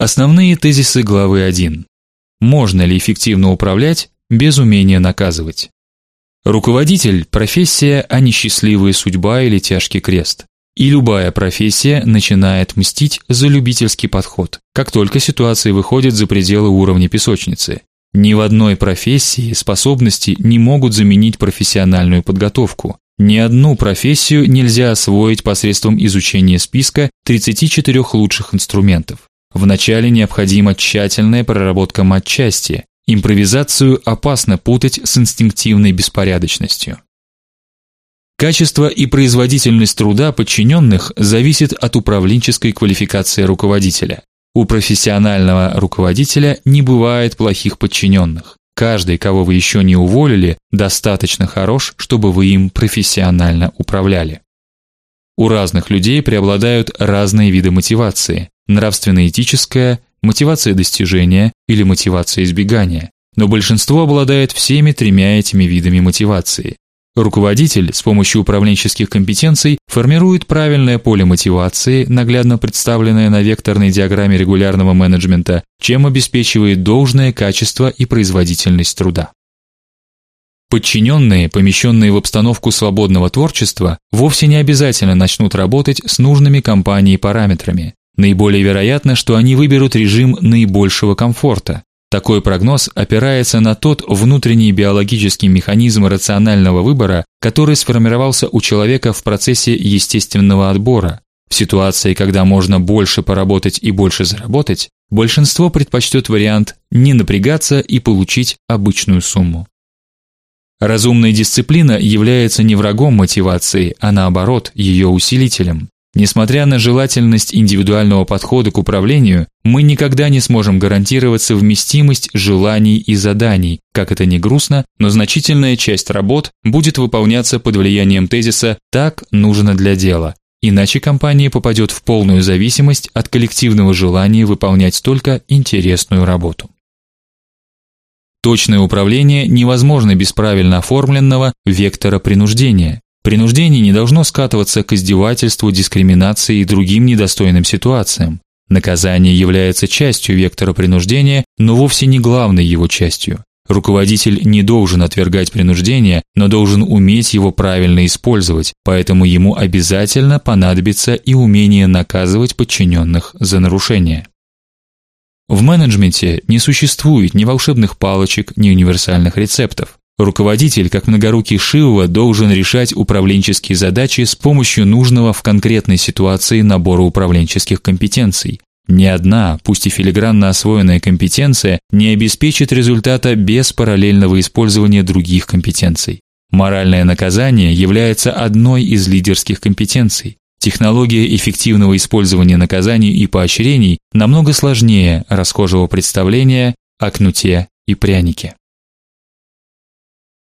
Основные тезисы главы 1. Можно ли эффективно управлять без умения наказывать? Руководитель профессия, а не счастливая судьба или тяжкий крест. И любая профессия начинает мстить за любительский подход, как только ситуация выходит за пределы уровня песочницы. Ни в одной профессии способности не могут заменить профессиональную подготовку. Ни одну профессию нельзя освоить посредством изучения списка 34 лучших инструментов. Вначале необходима тщательная проработка матчасти. Импровизацию опасно путать с инстинктивной беспорядочностью. Качество и производительность труда подчиненных зависит от управленческой квалификации руководителя. У профессионального руководителя не бывает плохих подчиненных. Каждый, кого вы еще не уволили, достаточно хорош, чтобы вы им профессионально управляли. У разных людей преобладают разные виды мотивации: нравственно-этическая, мотивация достижения или мотивация избегания. Но большинство обладает всеми тремя этими видами мотивации. Руководитель с помощью управленческих компетенций формирует правильное поле мотивации, наглядно представленное на векторной диаграмме регулярного менеджмента, чем обеспечивает должное качество и производительность труда. Подчиненные, помещенные в обстановку свободного творчества, вовсе не обязательно начнут работать с нужными компанией параметрами. Наиболее вероятно, что они выберут режим наибольшего комфорта. Такой прогноз опирается на тот внутренний биологический механизм рационального выбора, который сформировался у человека в процессе естественного отбора. В ситуации, когда можно больше поработать и больше заработать, большинство предпочтет вариант не напрягаться и получить обычную сумму. Разумная дисциплина является не врагом мотивации, а наоборот, ее усилителем. Несмотря на желательность индивидуального подхода к управлению, мы никогда не сможем гарантировать совместимость желаний и заданий. Как это ни грустно, но значительная часть работ будет выполняться под влиянием тезиса так нужно для дела. Иначе компания попадет в полную зависимость от коллективного желания выполнять только интересную работу. Точное управление невозможно без правильно оформленного вектора принуждения. Принуждение не должно скатываться к издевательству, дискриминации и другим недостойным ситуациям. Наказание является частью вектора принуждения, но вовсе не главной его частью. Руководитель не должен отвергать принуждение, но должен уметь его правильно использовать, поэтому ему обязательно понадобится и умение наказывать подчиненных за нарушения. В менеджменте не существует ни волшебных палочек, ни универсальных рецептов. Руководитель, как многорукий Шива, должен решать управленческие задачи с помощью нужного в конкретной ситуации набора управленческих компетенций. Ни одна, пусть и филигранно освоенная компетенция не обеспечит результата без параллельного использования других компетенций. Моральное наказание является одной из лидерских компетенций. Технология эффективного использования наказаний и поощрений намного сложнее расхожего представления о кнуте и прянике.